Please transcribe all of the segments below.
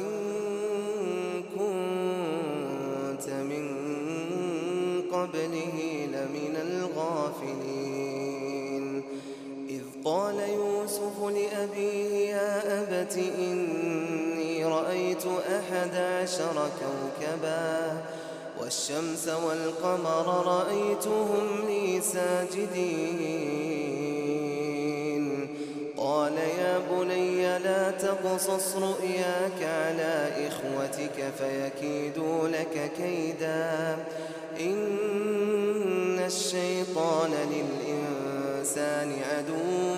وإن كنت من قبله لمن الغافلين. إذ قال يوسف لأبيه يا أبت إني رأيت أحد عشر كوكبا والشمس والقمر رأيتهم لي ساجدين. قال يا بني تقصص رؤياك على إخوتك فيكيدوا لك كيدا. إن الشيطان للإنسان عدو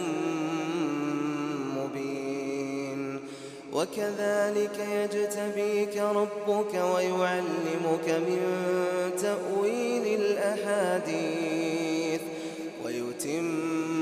مبين. وكذلك يجتبيك ربك ويعلمك من تأويل الأحاديث.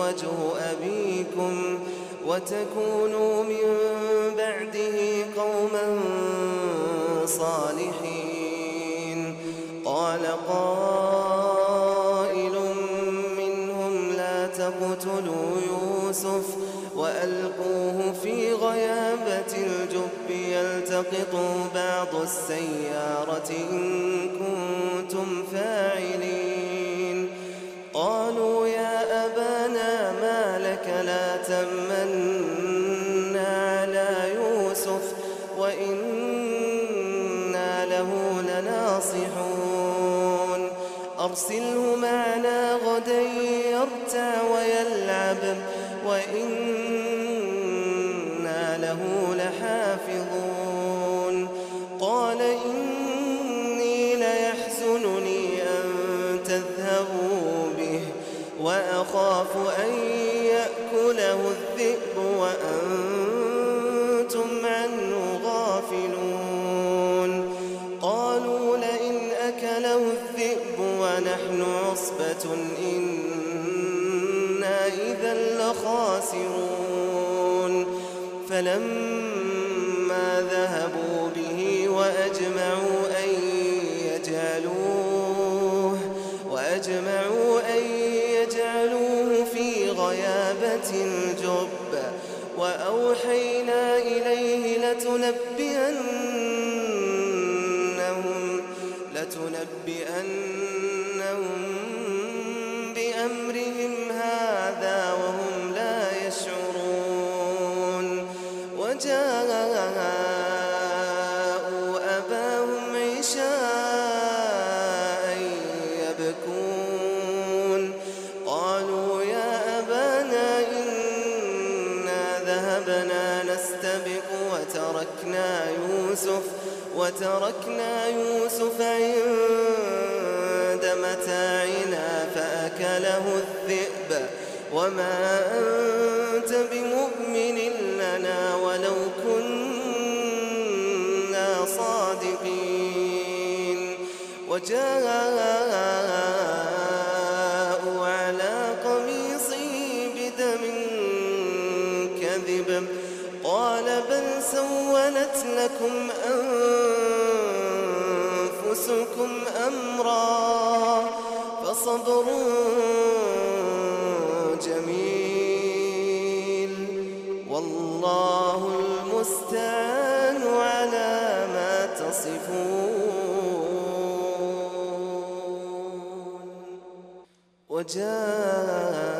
وجه أبيكم وتكونوا من بعده قوما صالحين. قال قائل منهم لا تقتلوا يوسف وألقوه في غيابة الجب يلتقطوا بعض السيارة إن كنتم فاعلين. أرسله معنا غدا فلما ذهبوا به وأجمعوا أن يجعلوه وأجمعوا أن يجعلوه في غيابة الجب. وأوحينا إليه لتنبئنهم لتنبئنهم بأمرهم هذا وهم وتركنا يوسف عند متاعنا فأكله الذئب. وما أنت بمؤمن لنا ولو كنا صادقين. وجاءوا لكم أنفسكم أمرا فصبر جميل والله المستعان على ما تصفون وجاءت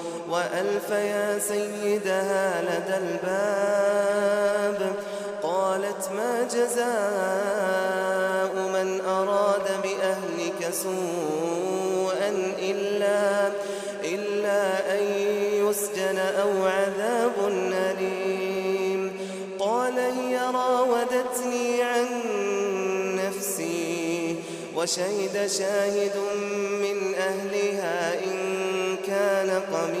وألف يا سيدها لدى الباب. قالت ما جزاء من أراد بأهلك سوءا إلا, إلا أن يسجن أو عذاب أليم. قال هي راودتني عن نفسي وشهد شاهد من أهلها إن كان قميصه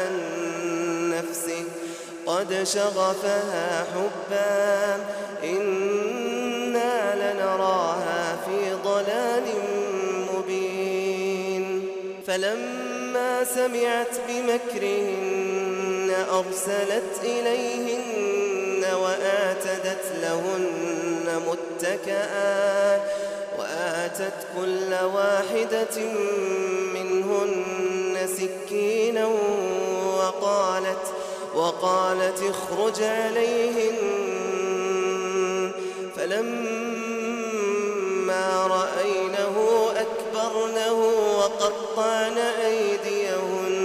قد شغفها حبا. إنا لنراها في ضلال مبين. فلما سمعت بمكرهن أرسلت إليهن وآتدت لهن متكآ وآتت كل واحدة منهن سكينا وقالت اخرج عليهم فلما رأينه أكبرنه وقطعن أيديهن.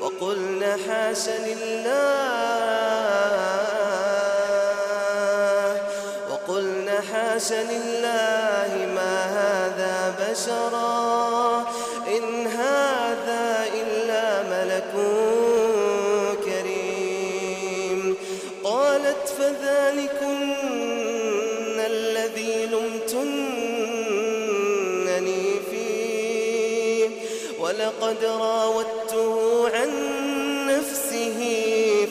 وقلن حاش لله. وقلن حاش لله ما هذا بشرا. إن هذا إلا ملك فذلكن الذي لمتنني فيه. ولقد راودته عن نفسه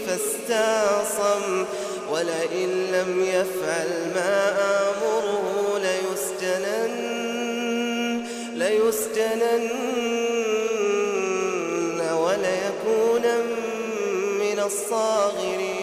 فاستعصم ولئن لم يفعل ما آمره ليسجنن ليسجنن وليكونا من الصاغرين.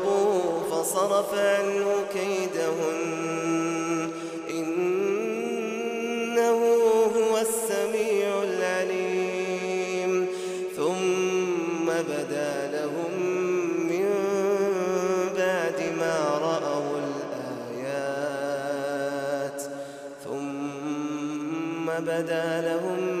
فصرف عنه كيدهن إنه هو السميع العليم. ثم بدا لهم من بعد ما رأوا الآيات. ثم بدا لهم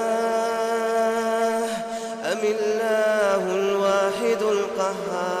الله الواحد القهار.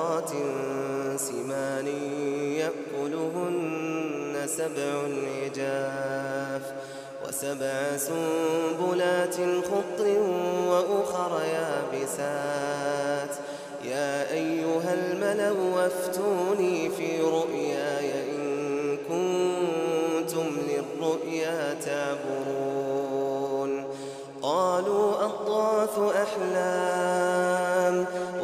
سبع عجاف وسبع سنبلات خضر وأخر يابسات. يا أيها الملأ وافتوني في رؤياي إن كنتم للرؤيا تعبرون قالوا أضغاث أحلام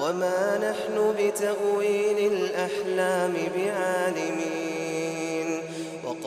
وما نحن بتأويل الأحلام بعالمين.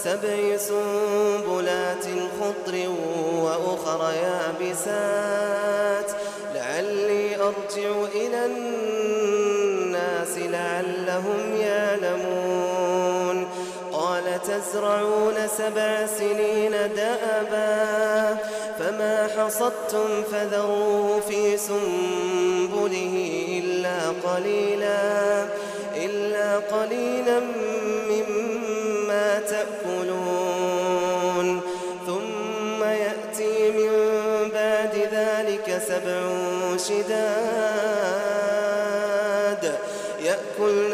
وسبع سنبلات خضر وأخر يابسات. لعلي أرجع إلى الناس لعلهم يعلمون. قال تزرعون سبع سنين دأبا فما حصدتم فذروه في سنبله إلا قليلا إلا قليلا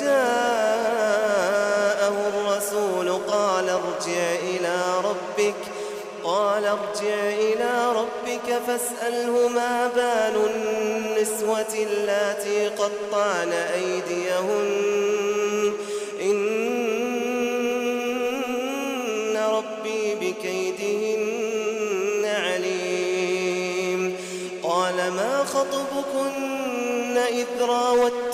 جاءه الرسول قال ارجع إلى ربك قال ارجع إلى ربك فاسأله ما بال النسوة اللاتي قطعن أيديهن. إن ربي بكيدهن عليم. قال ما خطبكن إذ راوتن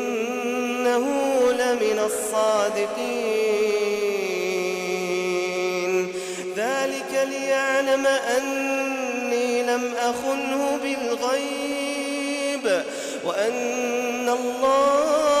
الصادقين. ذلك ليعلم أني لم أخنه بالغيب وأن الله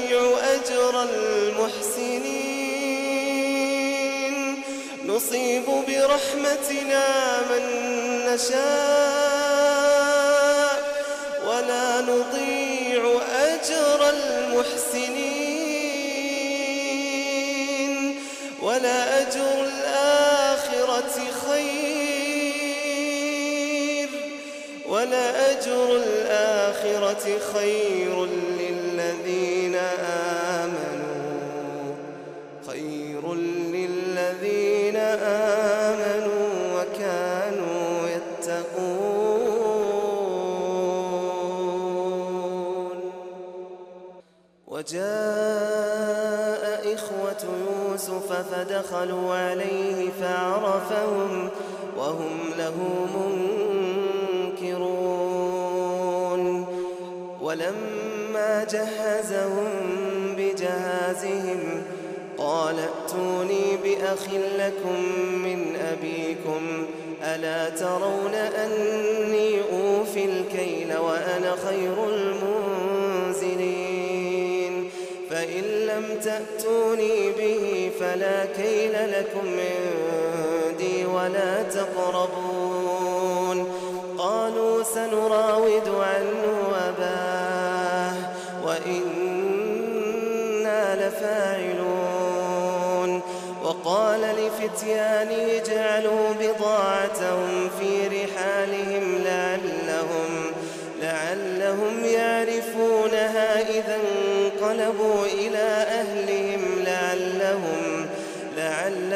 أجر المحسنين. نصيب برحمتنا من نشاء ولا نضيع أجر المحسنين. ولا أجر الآخرة خير. ولا أجر الآخرة خير فدخلوا عليه فعرفهم وهم له منكرون. ولما جهزهم بجهازهم قال ائتوني بأخ لكم من أبيكم ألا ترون أني أوفي الكيل وأنا خير المنزلين؟ فإن لم تأتوني به فلا كيل لكم عندي ولا تقربون. قالوا سنراود عنه أباه وإنا لفاعلون. وقال لفتيانه اجعلوا بضاعتهم في رحالهم لعلهم لعلهم يعرفونها إذا انقلبوا إلى أهلهم.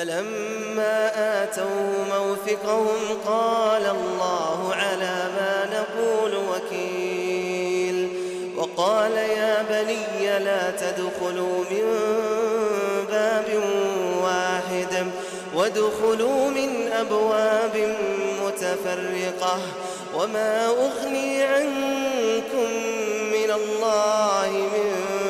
فلما آتوا موثقهم قال الله على ما نقول وكيل وقال يا بني لا تدخلوا من باب واحد وادخلوا من أبواب متفرقة وما أغني عنكم من الله من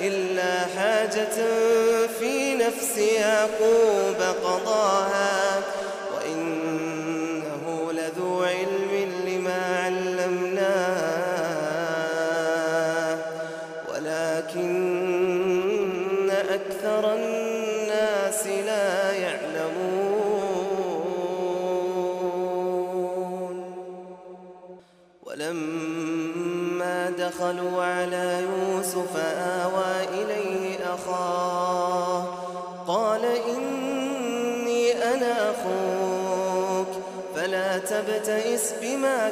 إلا حاجة في نفس يعقوب قضاها.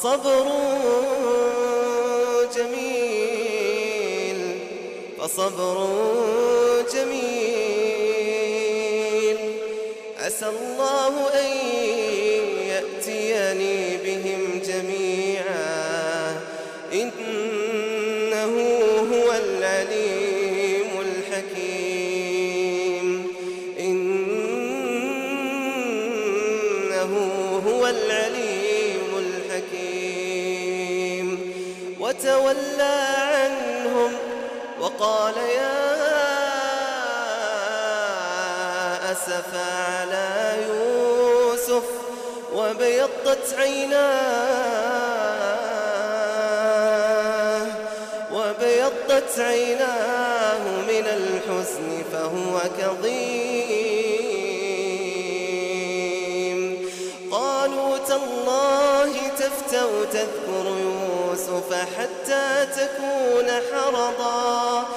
فصبر جميل فصبر جميل. عسى الله أن وبيضت عيناه وبيضت عيناه من الحزن فهو كظيم. قالوا تالله تفتأ تذكر يوسف حتى تكون حرضا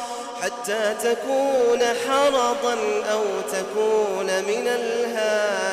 حتى تكون حرضا أو تكون من الهالكين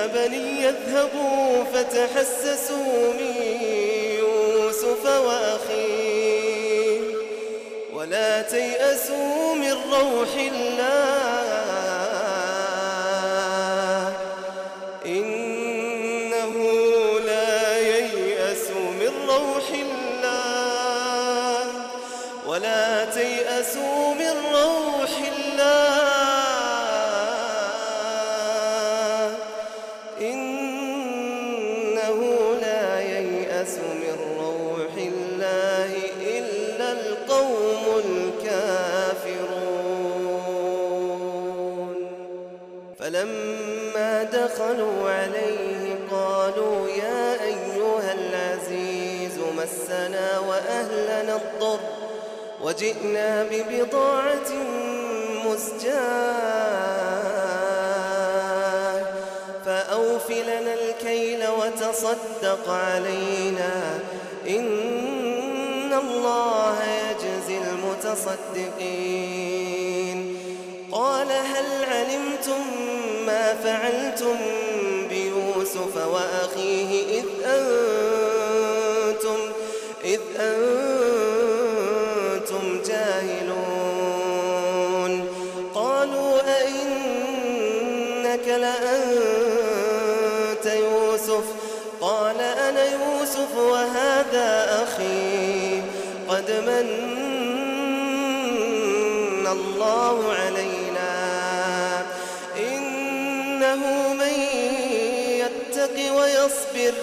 يا بني اذهبوا فتحسسوا من يوسف وأخيه. ولا تيأسوا من روح الله. القوم الكافرون. فلما دخلوا عليه قالوا يا أيها العزيز مسنا وأهلنا الضر وجئنا ببضاعة مزجاة. فأوف لنا الكيل وتصدق علينا إن الله المتصدقين قال هل علمتم ما فعلتم بيوسف وأخيه إذ أنتم إذ أنتم جاهلون؟ قالوا أئنك لأنت يوسف؟ قال أنا يوسف وهذا أخي. قد من الله علينا. إنه من يتق ويصبر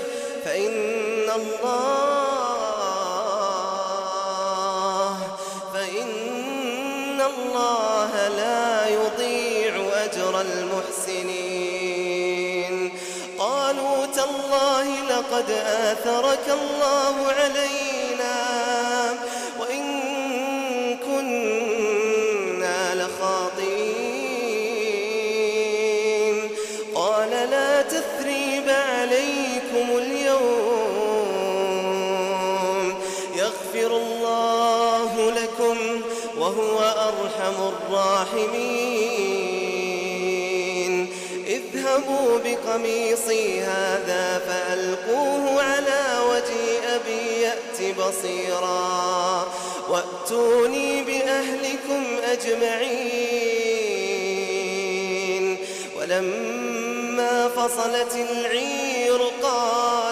فإن الله فإن الله لا يضيع أجر المحسنين. قالوا تالله لقد آثرك الله علينا. بقميصي هذا فألقوه على وجه أبي يأت بصيرا. وأتوني بأهلكم أجمعين. ولما فصلت العير قال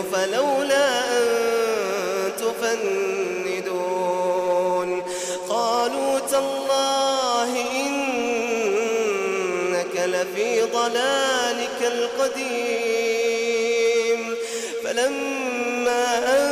أبوهم إني لأجد ريح يوسف لولا أن تفندون. قالوا تالله إنك لفي ضلالك القديم. فلما أن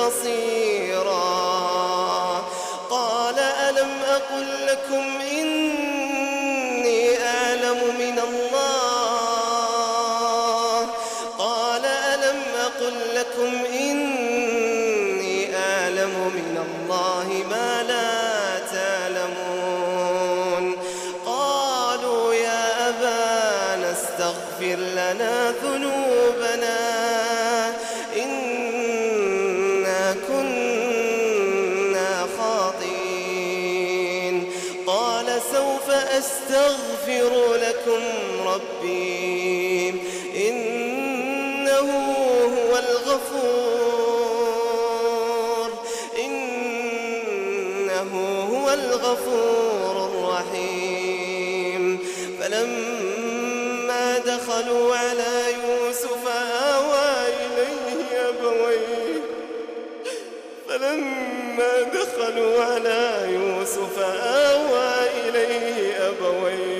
بصيرا. قال ألم أقل لكم إني أعلم من الله؟ قال ألم أقل لكم إني أعلم من الله ما لا تعلمون؟ قالوا يا أبانا استغفر لنا ذنوبنا أستغفر لكم ربي. إنه هو الغفور. إنه هو الغفور الرحيم. فلما دخلوا على يوسف آوى إليه أبويه. فلما دخلوا على يوسف آوى إليه أبويه.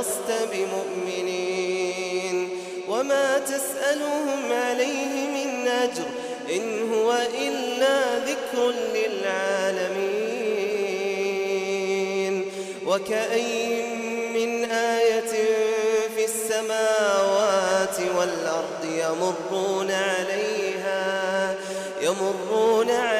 حرصت بمؤمنين وما تسألهم عليه من أجر إن هو إلا ذكر للعالمين وكأي من آية في السماوات والأرض يمرون عليها يمرون عليها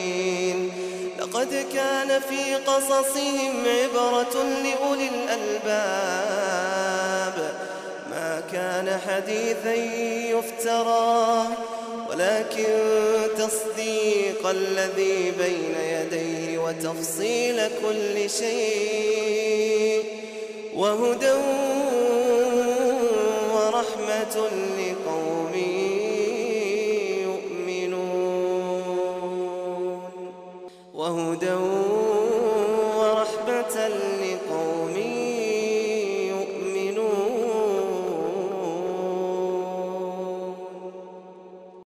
لقد كان في قصصهم عبرة لأولي الألباب. ما كان حديثا يفترى ولكن تصديق الذي بين يديه وتفصيل كل شيء. وهدى ورحمة لقوم